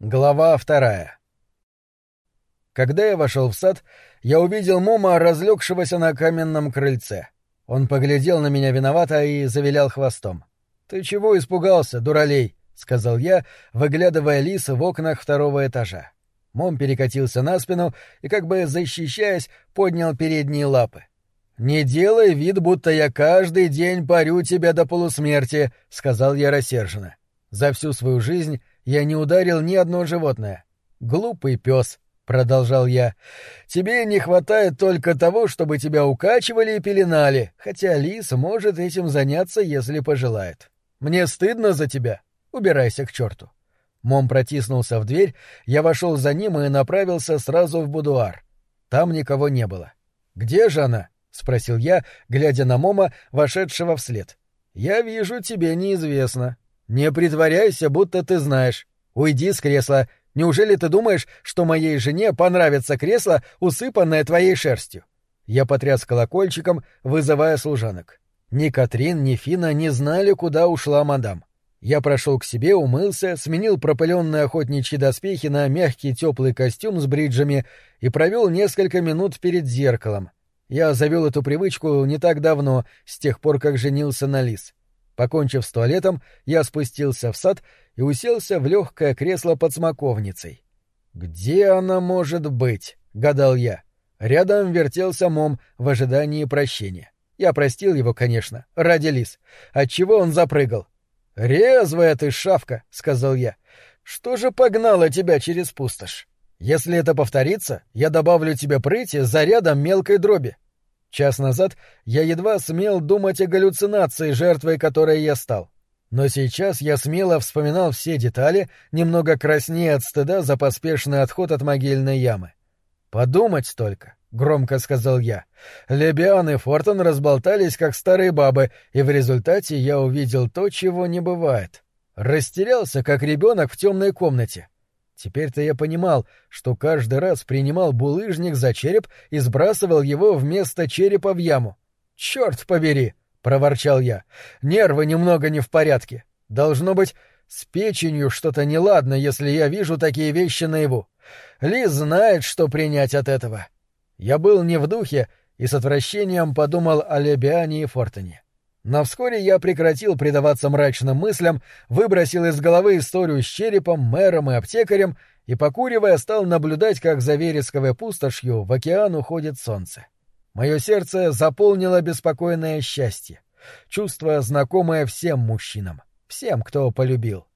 Глава вторая. Когда я вошел в сад, я увидел Мома, разлегшегося на каменном крыльце. Он поглядел на меня виновато и завилял хвостом. «Ты чего испугался, дуралей?» — сказал я, выглядывая лис в окнах второго этажа. Мом перекатился на спину и, как бы защищаясь, поднял передние лапы. «Не делай вид, будто я каждый день парю тебя до полусмерти», — сказал я рассерженно. За всю свою жизнь я не ударил ни одно животное. Глупый пес, продолжал я. Тебе не хватает только того, чтобы тебя укачивали и пеленали, хотя лис может этим заняться, если пожелает. Мне стыдно за тебя. Убирайся к черту. Мом протиснулся в дверь, я вошел за ним и направился сразу в будуар. Там никого не было. Где же она? спросил я, глядя на Мома, вошедшего вслед. Я вижу, тебе неизвестно. «Не притворяйся, будто ты знаешь. Уйди с кресла. Неужели ты думаешь, что моей жене понравится кресло, усыпанное твоей шерстью?» Я потряс колокольчиком, вызывая служанок. Ни Катрин, ни Фина не знали, куда ушла мадам. Я прошел к себе, умылся, сменил пропыленные охотничьи доспехи на мягкий теплый костюм с бриджами и провел несколько минут перед зеркалом. Я завел эту привычку не так давно, с тех пор, как женился на Лис. Покончив с туалетом, я спустился в сад и уселся в легкое кресло под смоковницей. «Где она может быть?» — гадал я. Рядом вертелся Мом в ожидании прощения. Я простил его, конечно, ради лис. Отчего он запрыгал? «Резвая ты, шавка!» — сказал я. «Что же погнало тебя через пустошь? Если это повторится, я добавлю тебе прыти зарядом мелкой дроби. Час назад я едва смел думать о галлюцинации, жертвой которой я стал. Но сейчас я смело вспоминал все детали, немного краснее от стыда за поспешный отход от могильной ямы. «Подумать только», — громко сказал я. Лебиан и Фортон разболтались, как старые бабы, и в результате я увидел то, чего не бывает. Растерялся, как ребенок в темной комнате. Теперь-то я понимал, что каждый раз принимал булыжник за череп и сбрасывал его вместо черепа в яму. «Черт побери!» — проворчал я. «Нервы немного не в порядке. Должно быть, с печенью что-то неладно, если я вижу такие вещи наяву. Ли знает, что принять от этого». Я был не в духе и с отвращением подумал о Лебиане и Фортоне. Но вскоре я прекратил предаваться мрачным мыслям, выбросил из головы историю с черепом, мэром и аптекарем и, покуривая, стал наблюдать, как за вересковой пустошью в океан уходит солнце. Мое сердце заполнило беспокойное счастье, чувство, знакомое всем мужчинам, всем, кто полюбил.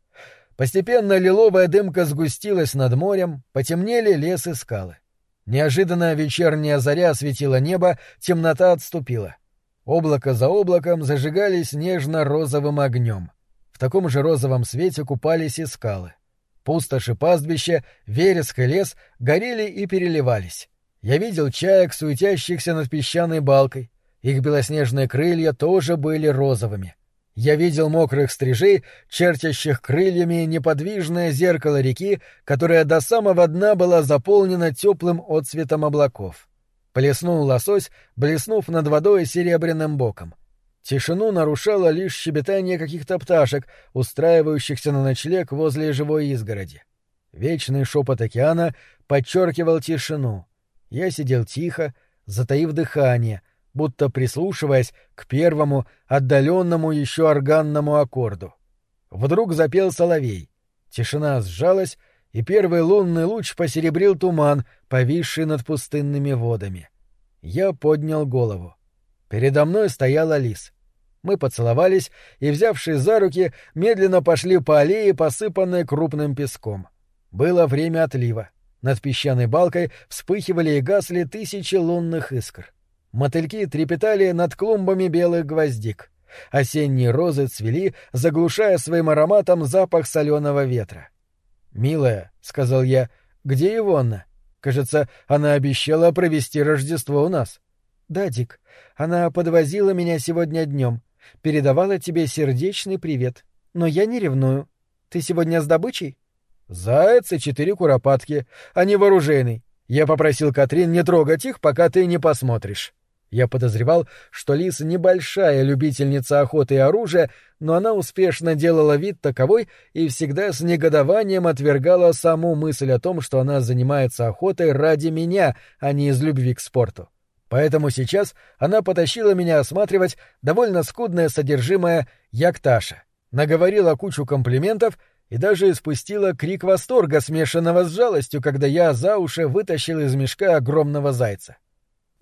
Постепенно лиловая дымка сгустилась над морем, потемнели лес и скалы. Неожиданно вечерняя заря осветила небо, темнота отступила. Облако за облаком зажигались нежно-розовым огнем. В таком же розовом свете купались и скалы. Пустоши пастбища, вереск и лес горели и переливались. Я видел чаек, суетящихся над песчаной балкой. Их белоснежные крылья тоже были розовыми. Я видел мокрых стрижей, чертящих крыльями неподвижное зеркало реки, которая до самого дна была заполнена теплым отцветом облаков. Плеснул лосось, блеснув над водой серебряным боком. Тишину нарушало лишь щебетание каких-то пташек, устраивающихся на ночлег возле живой изгороди. Вечный шепот океана подчеркивал тишину. Я сидел тихо, затаив дыхание, будто прислушиваясь к первому, отдаленному еще органному аккорду. Вдруг запел соловей. Тишина сжалась, и первый лунный луч посеребрил туман, повисший над пустынными водами. Я поднял голову. Передо мной стоял Алис. Мы поцеловались и, взявшись за руки, медленно пошли по аллее, посыпанной крупным песком. Было время отлива. Над песчаной балкой вспыхивали и гасли тысячи лунных искр. Мотыльки трепетали над клумбами белых гвоздик. Осенние розы цвели, заглушая своим ароматом запах соленого ветра. «Милая», — сказал я, — «где Ивонна? Кажется, она обещала провести Рождество у нас». «Да, Дик, она подвозила меня сегодня днем, передавала тебе сердечный привет. Но я не ревную. Ты сегодня с добычей?» «Заяц и четыре куропатки, а не вооруженный. Я попросил Катрин не трогать их, пока ты не посмотришь». Я подозревал, что Лис небольшая любительница охоты и оружия, но она успешно делала вид таковой и всегда с негодованием отвергала саму мысль о том, что она занимается охотой ради меня, а не из любви к спорту. Поэтому сейчас она потащила меня осматривать довольно скудное содержимое якташа, наговорила кучу комплиментов и даже испустила крик восторга, смешанного с жалостью, когда я за уши вытащил из мешка огромного зайца.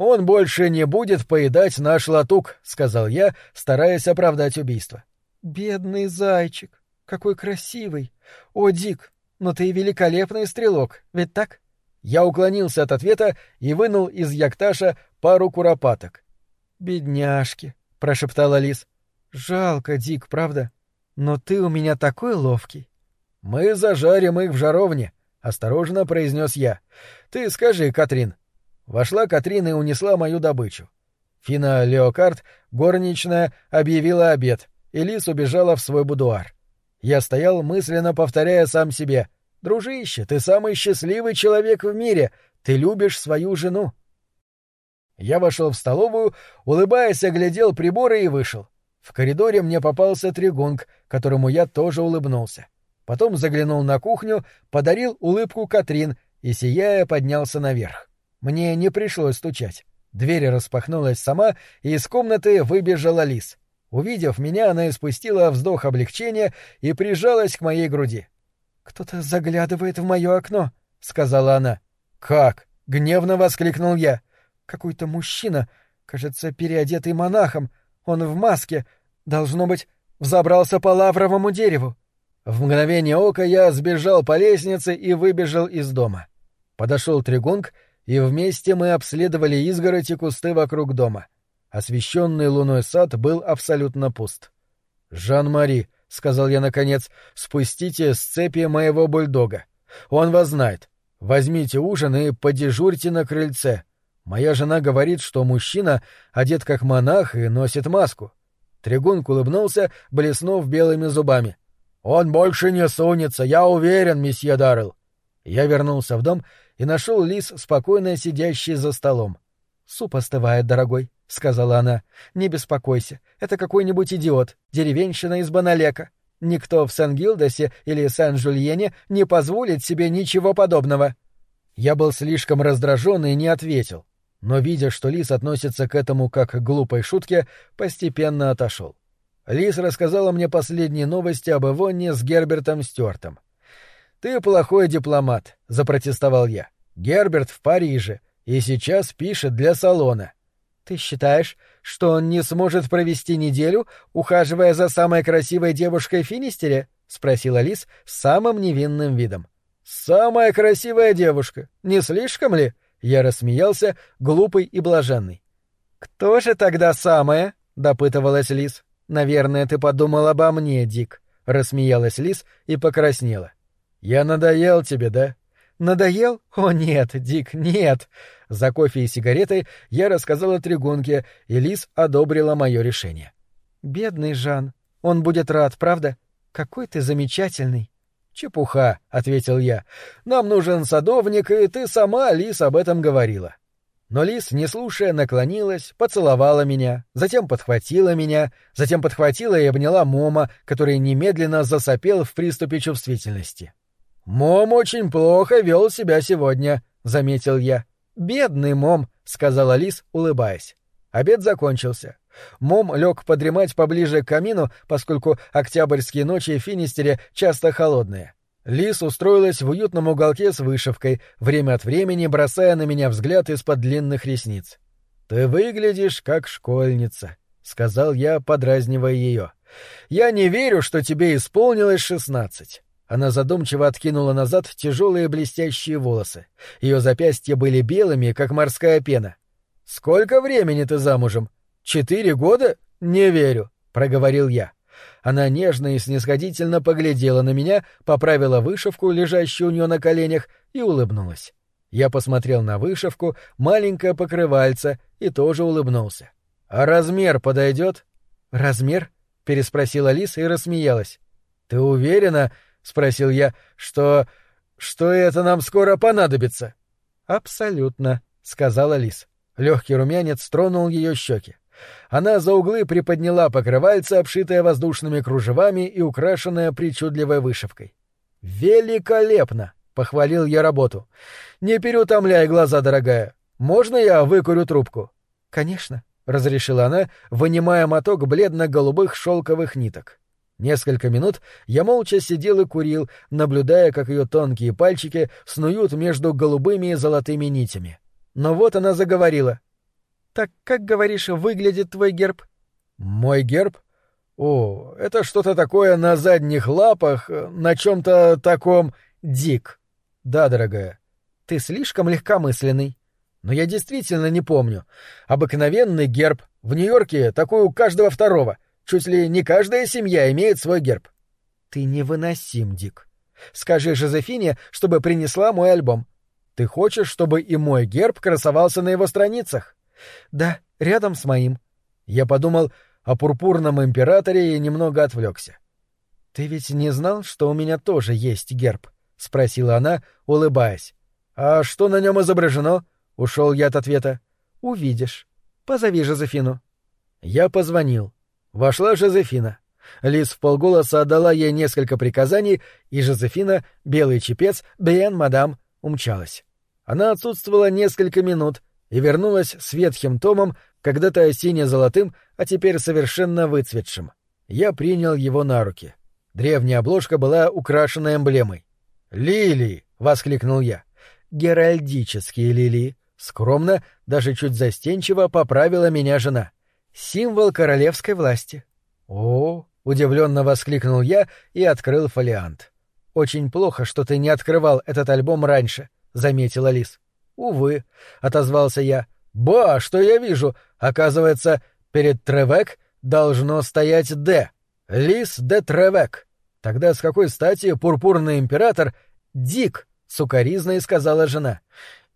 «Он больше не будет поедать наш латук», — сказал я, стараясь оправдать убийство. «Бедный зайчик! Какой красивый! О, Дик, но ты великолепный стрелок, ведь так?» Я уклонился от ответа и вынул из якташа пару куропаток. «Бедняжки», — прошептала Лис. «Жалко, Дик, правда? Но ты у меня такой ловкий». «Мы зажарим их в жаровне», — осторожно произнес я. «Ты скажи, Катрин, Вошла Катрина и унесла мою добычу. Фина Леокард, горничная, объявила обед, и Лис убежала в свой будуар. Я стоял, мысленно повторяя сам себе. «Дружище, ты самый счастливый человек в мире, ты любишь свою жену». Я вошел в столовую, улыбаясь, оглядел приборы и вышел. В коридоре мне попался тригунг, которому я тоже улыбнулся. Потом заглянул на кухню, подарил улыбку Катрин и, сияя, поднялся наверх. Мне не пришлось стучать. Дверь распахнулась сама, и из комнаты выбежала лис. Увидев меня, она испустила вздох облегчения и прижалась к моей груди. «Кто-то заглядывает в мое окно», — сказала она. «Как?» — гневно воскликнул я. «Какой-то мужчина, кажется, переодетый монахом. Он в маске. Должно быть, взобрался по лавровому дереву». В мгновение ока я сбежал по лестнице и выбежал из дома. Подошел Тригунг — и вместе мы обследовали изгородь и кусты вокруг дома. Освещенный луной сад был абсолютно пуст. «Жан-Мари», — сказал я наконец, — «спустите с цепи моего бульдога. Он вас знает. Возьмите ужин и подежурьте на крыльце. Моя жена говорит, что мужчина одет как монах и носит маску». Трегунг улыбнулся, блеснув белыми зубами. «Он больше не сунется, я уверен, месье Даррелл». Я вернулся в дом и нашел Лис, спокойно сидящий за столом. «Суп остывает, дорогой», — сказала она. «Не беспокойся, это какой-нибудь идиот, деревенщина из Баналека. Никто в Сан-Гилдосе или Сан-Жульене не позволит себе ничего подобного». Я был слишком раздражен и не ответил, но, видя, что Лис относится к этому как к глупой шутке, постепенно отошел. Лис рассказала мне последние новости об Ивонне с Гербертом Стюартом. «Ты плохой дипломат», — запротестовал я. «Герберт в Париже и сейчас пишет для салона». «Ты считаешь, что он не сможет провести неделю, ухаживая за самой красивой девушкой в Финистере?» — спросила Лис с самым невинным видом. «Самая красивая девушка. Не слишком ли?» Я рассмеялся, глупый и блаженный. «Кто же тогда самая?» — допытывалась Лис. «Наверное, ты подумал обо мне, Дик», — рассмеялась Лис и покраснела. «Я надоел тебе, да?» «Надоел? О, нет, Дик, нет!» За кофе и сигаретой я рассказал о Тригунке, и Лис одобрила мое решение. «Бедный Жан. Он будет рад, правда? Какой ты замечательный!» «Чепуха», — ответил я. «Нам нужен садовник, и ты сама, Лис, об этом говорила». Но Лис, не слушая, наклонилась, поцеловала меня, затем подхватила меня, затем подхватила и обняла Мома, который немедленно засопел в приступе чувствительности. «Мом очень плохо вел себя сегодня», — заметил я. «Бедный Мом», — сказала Лис, улыбаясь. Обед закончился. Мом лег подремать поближе к камину, поскольку октябрьские ночи в Финистере часто холодные. Лис устроилась в уютном уголке с вышивкой, время от времени бросая на меня взгляд из-под длинных ресниц. «Ты выглядишь как школьница», — сказал я, подразнивая ее. «Я не верю, что тебе исполнилось шестнадцать». Она задумчиво откинула назад тяжелые блестящие волосы. Ее запястья были белыми, как морская пена. «Сколько времени ты замужем? Четыре года? Не верю», — проговорил я. Она нежно и снисходительно поглядела на меня, поправила вышивку, лежащую у нее на коленях, и улыбнулась. Я посмотрел на вышивку, маленькое покрывальце, и тоже улыбнулся. «А размер подойдет?» «Размер?» — переспросила Лиса и рассмеялась. «Ты уверена, — спросил я, — что... что это нам скоро понадобится? — Абсолютно, — сказала Лис. Легкий румянец тронул ее щеки. Она за углы приподняла покрывальце, обшитое воздушными кружевами и украшенное причудливой вышивкой. «Великолепно!» — похвалил я работу. «Не переутомляй глаза, дорогая. Можно я выкурю трубку?» «Конечно», — разрешила она, вынимая моток бледно-голубых шелковых ниток. Несколько минут я молча сидел и курил, наблюдая, как ее тонкие пальчики снуют между голубыми и золотыми нитями. Но вот она заговорила. «Так как, говоришь, выглядит твой герб?» «Мой герб? О, это что-то такое на задних лапах, на чем-то таком... Дик. Да, дорогая. Ты слишком легкомысленный. Но я действительно не помню. Обыкновенный герб. В Нью-Йорке такой у каждого второго. Чуть ли не каждая семья имеет свой герб. Ты невыносим, Дик. Скажи Жозефине, чтобы принесла мой альбом. Ты хочешь, чтобы и мой герб красовался на его страницах? Да, рядом с моим. Я подумал о пурпурном императоре и немного отвлекся. Ты ведь не знал, что у меня тоже есть герб? — спросила она, улыбаясь. «А что на нем изображено?» — ушел я от ответа. «Увидишь. Позови Жозефину». Я позвонил. Вошла Жозефина. Лиз в полголоса отдала ей несколько приказаний, и Жозефина, белый чепец, бен, мадам, умчалась. Она отсутствовала несколько минут и вернулась с ветхим томом, когда-то сине-золотым, а теперь совершенно выцветшим. Я принял его на руки. Древняя обложка была украшена эмблемой. «Лилии!» — воскликнул я. «Геральдические лилии!» Скромно, даже чуть застенчиво поправила меня жена. «Символ королевской власти». «О!» — удивленно воскликнул я и открыл фолиант. «Очень плохо, что ты не открывал этот альбом раньше», — заметила Лис. «Увы», — отозвался я. «Ба, что я вижу? Оказывается, перед Тревек должно стоять «Д». Лис де Тревек. Тогда с какой стати пурпурный император Дик, сукоризной сказала жена.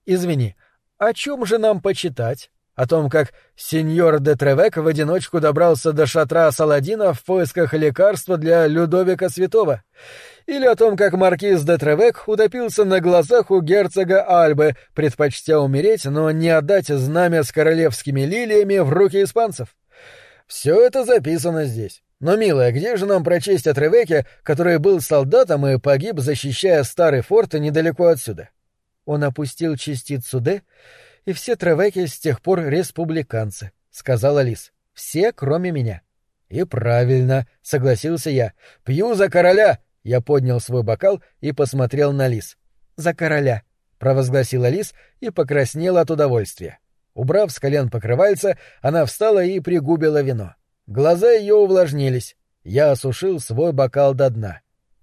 Извини, о чем же нам почитать? О том, как сеньор де Тревек в одиночку добрался до шатра Саладина в поисках лекарства для Людовика Святого? Или о том, как маркиз де Тревек утопился на глазах у герцога Альбы, предпочтя умереть, но не отдать знамя с королевскими лилиями в руки испанцев? Все это записано здесь. Но, милая, где же нам прочесть о Тревеке, который был солдатом и погиб, защищая старый форт недалеко отсюда? Он опустил частицу «Д», и все Тревеки с тех пор республиканцы, — сказала Лис. Все, кроме меня. И правильно, — согласился я. Пью за короля! Я поднял свой бокал и посмотрел на Лис. За короля, — провозгласила Лис и покраснела от удовольствия. Убрав с колен покрывальца, она встала и пригубила вино. Глаза ее увлажнились. Я осушил свой бокал до дна.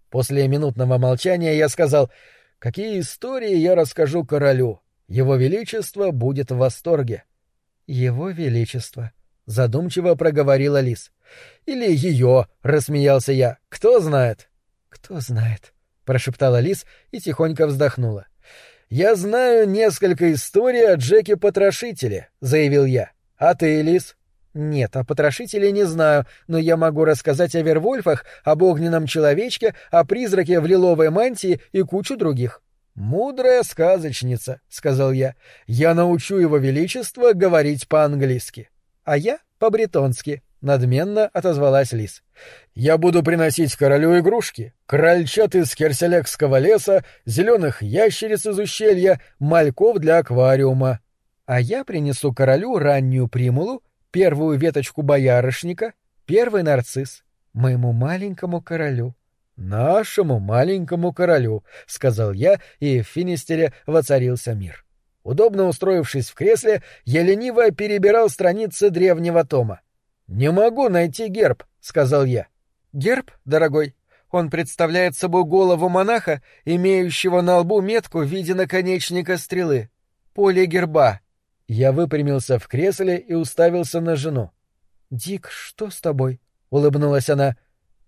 После минутного молчания я сказал, какие истории я расскажу королю. Его Величество будет в восторге. — Его Величество, — задумчиво проговорила Лис. — Или ее, — рассмеялся я. — Кто знает? — Кто знает, — прошептала Лис и тихонько вздохнула. — Я знаю несколько историй о Джеке Потрошителе, — заявил я. — А ты, Лис? Нет, о потрошителе не знаю, но я могу рассказать о Вервольфах, об огненном человечке, о призраке в лиловой мантии и кучу других. Мудрая сказочница, сказал я. Я научу его величество говорить по-английски. А я по-бретонски, надменно отозвалась Лис. Я буду приносить королю игрушки: крольчат из Керселекского леса, зеленых ящериц из ущелья, мальков для аквариума. А я принесу королю раннюю примулу первую веточку боярышника, первый нарцисс, моему маленькому королю. «Нашему маленькому королю», — сказал я, и в Финистере воцарился мир. Удобно устроившись в кресле, я лениво перебирал страницы древнего тома. «Не могу найти герб», — сказал я. «Герб, дорогой, он представляет собой голову монаха, имеющего на лбу метку в виде наконечника стрелы. Поле герба. Я выпрямился в кресле и уставился на жену. «Дик, что с тобой?» — улыбнулась она.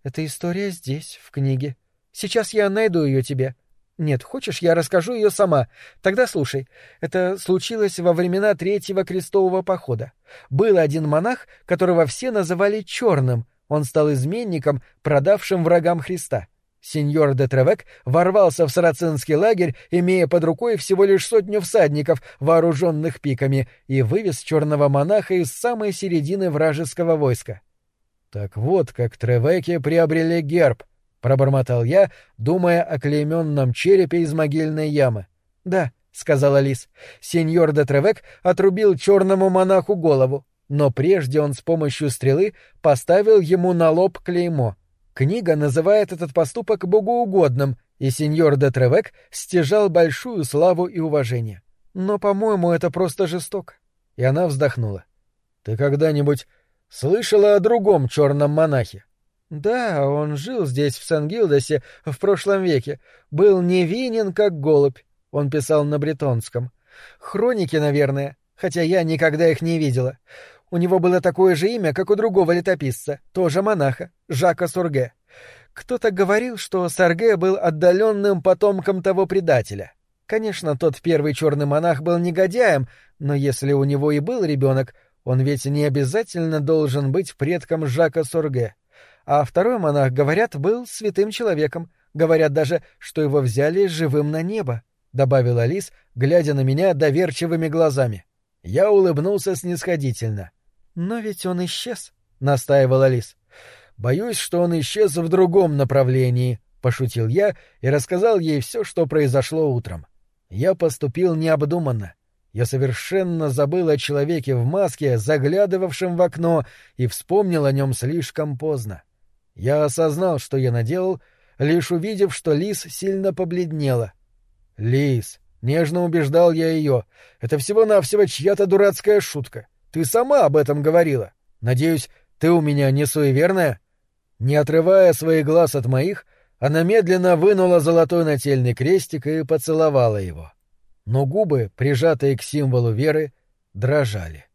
«Эта история здесь, в книге. Сейчас я найду ее тебе. Нет, хочешь, я расскажу ее сама. Тогда слушай. Это случилось во времена Третьего крестового похода. Был один монах, которого все называли Черным. Он стал изменником, продавшим врагам Христа. Сеньор де Тревек ворвался в сарацинский лагерь, имея под рукой всего лишь сотню всадников, вооруженных пиками, и вывез черного монаха из самой середины вражеского войска. Так вот, как Тревеки приобрели герб, пробормотал я, думая о клейменном черепе из могильной ямы. Да, сказала Лис. Сеньор де Тревек отрубил черному монаху голову, но прежде он с помощью стрелы поставил ему на лоб клеймо. Книга называет этот поступок богоугодным, и сеньор де Тревек стяжал большую славу и уважение. Но, по-моему, это просто жестоко. И она вздохнула. — Ты когда-нибудь слышала о другом черном монахе? — Да, он жил здесь, в Сан-Гилдосе, в прошлом веке. Был невинен, как голубь. Он писал на бретонском. Хроники, наверное, хотя я никогда их не видела. У него было такое же имя, как у другого летописца, тоже монаха, Жака Сурге. Кто-то говорил, что Сарге был отдаленным потомком того предателя. Конечно, тот первый черный монах был негодяем, но если у него и был ребенок, он ведь не обязательно должен быть предком Жака Сурге. А второй монах, говорят, был святым человеком. Говорят даже, что его взяли живым на небо, — добавила Алис, глядя на меня доверчивыми глазами. Я улыбнулся снисходительно. — но ведь он исчез, настаивала Лис. Боюсь, что он исчез в другом направлении, пошутил я и рассказал ей все, что произошло утром. Я поступил необдуманно. Я совершенно забыл о человеке в маске, заглядывавшем в окно, и вспомнил о нем слишком поздно. Я осознал, что я наделал, лишь увидев, что Лис сильно побледнела. «Лис», — нежно убеждал я ее, — «это всего-навсего чья-то дурацкая шутка. Ты сама об этом говорила. Надеюсь, ты у меня не суеверная?» Не отрывая своих глаз от моих, она медленно вынула золотой нательный крестик и поцеловала его. Но губы, прижатые к символу веры, дрожали.